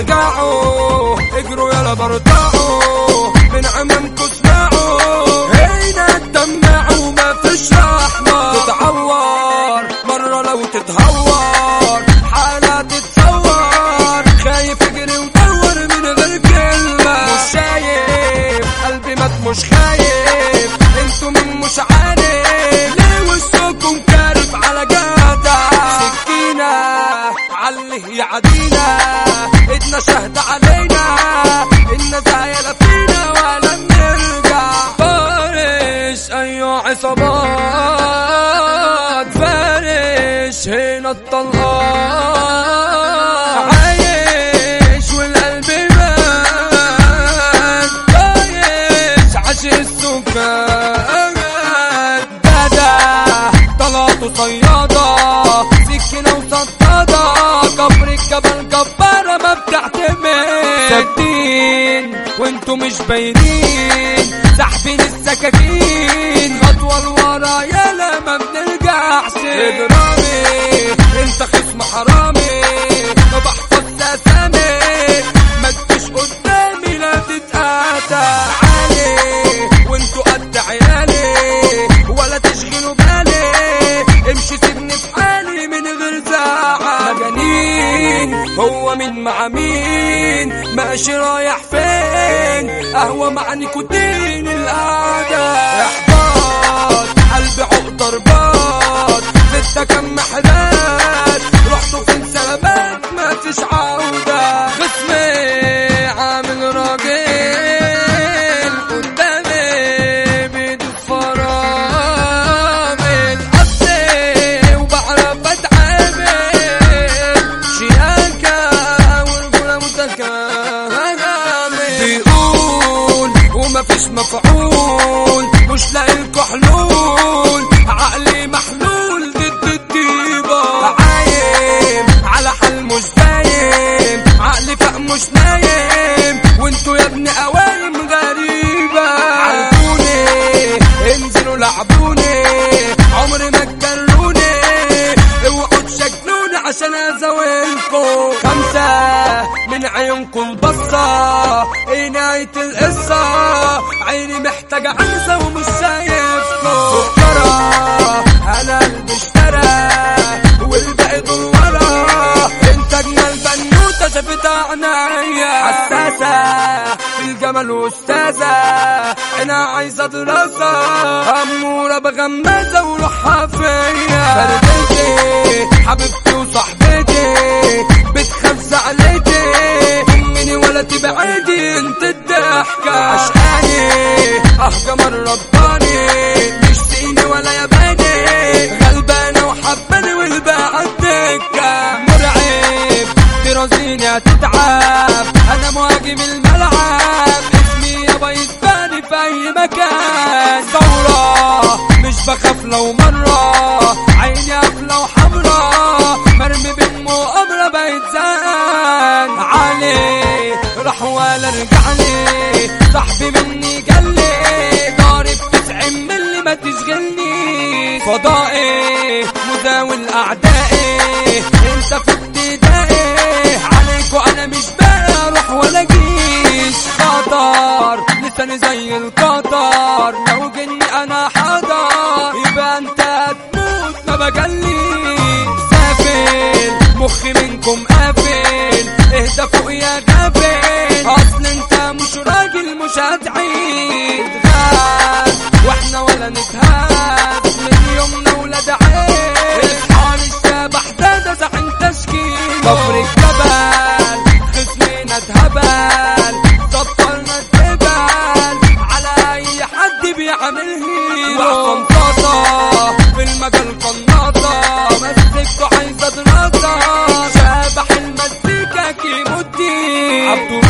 ارجعوا اجروا يلا برطعوا من عمامكوا اسمعوا هنا تدمعوا ما فيش رحمة تتعور مرة لو تتهور حالة تتصور. خايف اجري ودور من غير كلمة. مش شايف قلبي مات مش خايف. أنتوا من مش عارف. ليه وشكم كارف على جدع سكينة عليه يعدينا ايدنا شهد علينا الندى يلا فينا ولا بنرجع فارس أيوه عصابات فارس هنا الطلقات وصدادة كفر الجبل جبارة ما بتعتمد. ساكتين وانتوا مش باينين. ساحبين السكاكين. خطوة لورا يالا ما بنرجعش هو مين مع مين؟ ماشي رايح فين قهوة مع نيكوتين القعدة أحباط قلبي عقد رباط ستة كم محلات رحتوا فين سلامات ما فيش عودة. خصمي ومفيش مفعول مش لاقيلكوا حلول. عقلي محلول ضد الطيبة عايم على حال مش دايم عقلي فاق مش نايم. وانتوا يا ابني قوايم غريبة. عرفوني انزلوا لعبوني عمري ما تجروني اوعوا تشكلوني عشان ازاولكوا خمسة من عيونكم بصة. نهاية القصة عيني محتاجة عنسة ومش شايفكوا سكرة أنا اللي اشترى والباقي دول ورا انت اجمل بنوتة شافتها عنايا حساسة في الجمال واستاذة أنا عايزة دراسة. أمورة بغمازة وروحها فيا. حبيبتي وصاحبتي. في أي مكان. ثورة مش بخاف لو مرة. عيني قافلة وحمرا مرمي بين مؤامرة بقيت زهقان علي راح ولا رجعني. صاحبي مني جلي ضارب تسعين ملي ما تشغلني. فضائي مزاول اعدائي انت في ابتدائي عليكوا أنا مش باقي أروح ولا لساني زي القطر لو جني أنا حضر يبقى أنت هتموت. ما بجلي. سافل. مخي منكم قافل. اهدى فوق يا غافل أصل أنت مش راجل مش هتعيد. غاب وإحنا ولا نتهاب من يومنا ولاد عين اصحى الشبح زاد زعل تشكيل. كفر الجبل خصمنا اتهبل. واحكم طاطا في المجال قناطة مسكته عايزة دراسة شبح المزيكا كيمو الدين عبد